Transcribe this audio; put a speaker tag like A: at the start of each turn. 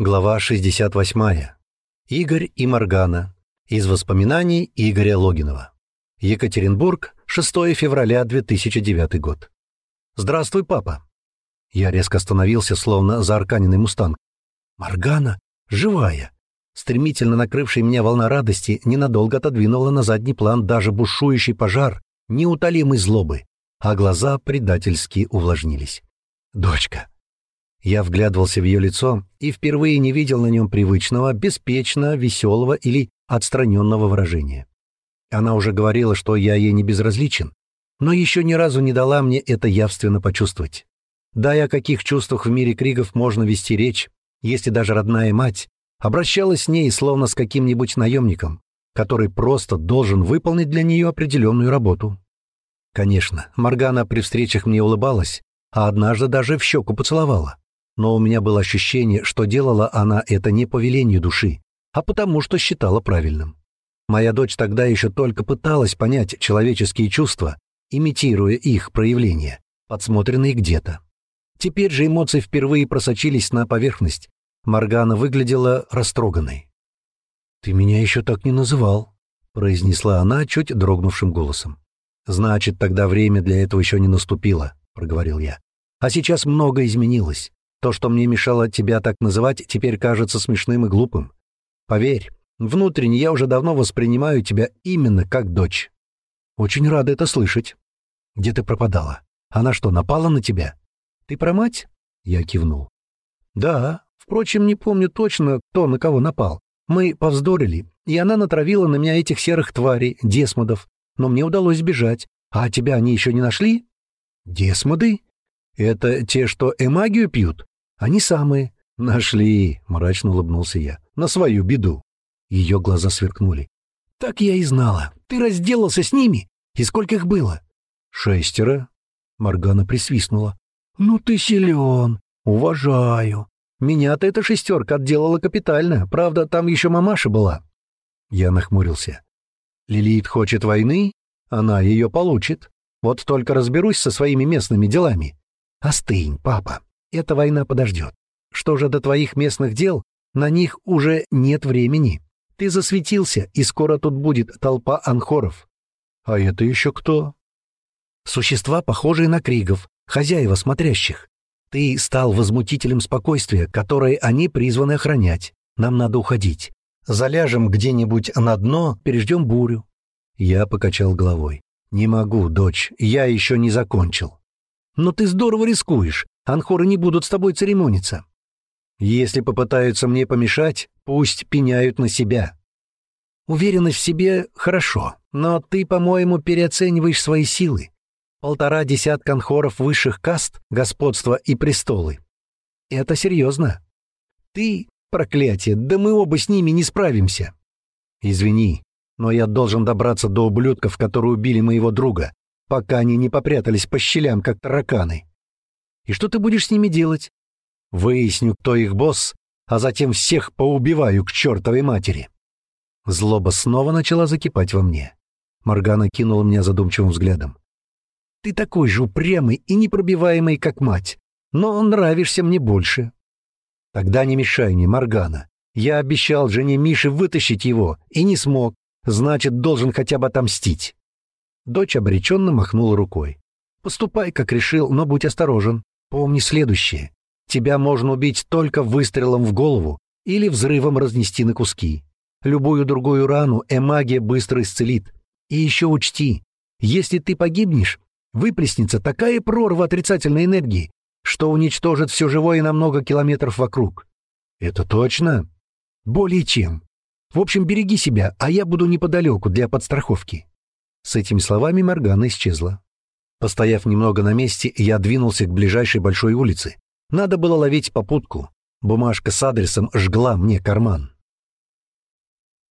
A: Глава 68. Игорь и Моргана. Из воспоминаний Игоря Логинова. Екатеринбург, 6 февраля 2009 год. «Здравствуй, папа!» Я резко остановился, словно заарканенный мустанг. «Моргана? Живая!» Стремительно накрывшая меня волна радости ненадолго отодвинула на задний план даже бушующий пожар неутолимой злобы, а глаза предательски увлажнились. «Дочка!» Я вглядывался в ее лицо и впервые не видел на нем привычного, беспечно, веселого или отстраненного выражения. Она уже говорила, что я ей не безразличен, но еще ни разу не дала мне это явственно почувствовать. Да и о каких чувствах в мире кригов можно вести речь, если даже родная мать обращалась с ней словно с каким-нибудь наемником, который просто должен выполнить для нее определенную работу. Конечно, Моргана при встречах мне улыбалась, а однажды даже в щеку поцеловала но у меня было ощущение, что делала она это не по велению души, а потому что считала правильным. Моя дочь тогда еще только пыталась понять человеческие чувства, имитируя их проявления, подсмотренные где-то. Теперь же эмоции впервые просочились на поверхность. Моргана выглядела растроганной. «Ты меня еще так не называл», — произнесла она чуть дрогнувшим голосом. «Значит, тогда время для этого еще не наступило», — проговорил я. «А сейчас многое изменилось. То, что мне мешало тебя так называть, теперь кажется смешным и глупым. Поверь, внутренне я уже давно воспринимаю тебя именно как дочь. Очень рада это слышать. Где ты пропадала? Она что, напала на тебя? Ты про мать? Я кивнул. Да, впрочем, не помню точно, кто на кого напал. Мы повздорили, и она натравила на меня этих серых тварей, десмодов, но мне удалось сбежать. А тебя они еще не нашли? Десмоды? Это те, что эмагию пьют? Они самые. Нашли, мрачно улыбнулся я. На свою беду. Ее глаза сверкнули. Так я и знала. Ты разделался с ними. И сколько их было? Шестеро. Моргана присвистнула. Ну ты силен. Уважаю. Меня-то эта шестерка отделала капитально. Правда, там еще мамаша была. Я нахмурился. Лилит хочет войны, она ее получит. Вот только разберусь со своими местными делами. Остынь, папа. Эта война подождет. Что же до твоих местных дел, на них уже нет времени. Ты засветился, и скоро тут будет толпа анхоров. А это еще кто? Существа, похожие на кригов, хозяева смотрящих. Ты стал возмутителем спокойствия, которое они призваны охранять. Нам надо уходить. Заляжем где-нибудь на дно, переждем бурю. Я покачал головой. Не могу, дочь, я еще не закончил. Но ты здорово рискуешь. Анхоры не будут с тобой церемониться. Если попытаются мне помешать, пусть пеняют на себя. Уверенность в себе — хорошо, но ты, по-моему, переоцениваешь свои силы. Полтора десятка анхоров высших каст, господства и престолы. Это серьезно. Ты, проклятие, да мы оба с ними не справимся. Извини, но я должен добраться до ублюдков, которые убили моего друга, пока они не попрятались по щелям, как тараканы. И что ты будешь с ними делать? Выясню, кто их босс, а затем всех поубиваю к чертовой матери. Злоба снова начала закипать во мне. Моргана кинула меня задумчивым взглядом. «Ты такой же упрямый и непробиваемый, как мать, но нравишься мне больше». «Тогда не мешай мне, Моргана. Я обещал жене Мише вытащить его, и не смог, значит, должен хотя бы отомстить». Дочь обреченно махнула рукой. «Поступай, как решил, но будь осторожен. Помни следующее. Тебя можно убить только выстрелом в голову или взрывом разнести на куски. Любую другую рану эмагия быстро исцелит. И еще учти, если ты погибнешь, выплеснется такая прорва отрицательной энергии, что уничтожит все живое на много километров вокруг. Это точно? Более чем. В общем, береги себя, а я буду неподалеку для подстраховки. С этими словами Моргана исчезла. Постояв немного на месте, я двинулся к ближайшей большой улице. Надо было ловить попутку. Бумажка с адресом жгла мне карман.